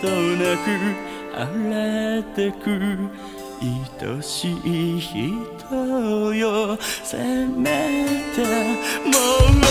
となく晴れてく愛しい人よ。せめてもう